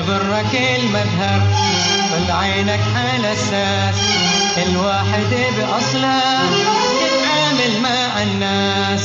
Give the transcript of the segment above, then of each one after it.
يبرك المذهب طل عينك على الساس الواحد بأصله يتعامل مع الناس.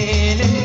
layla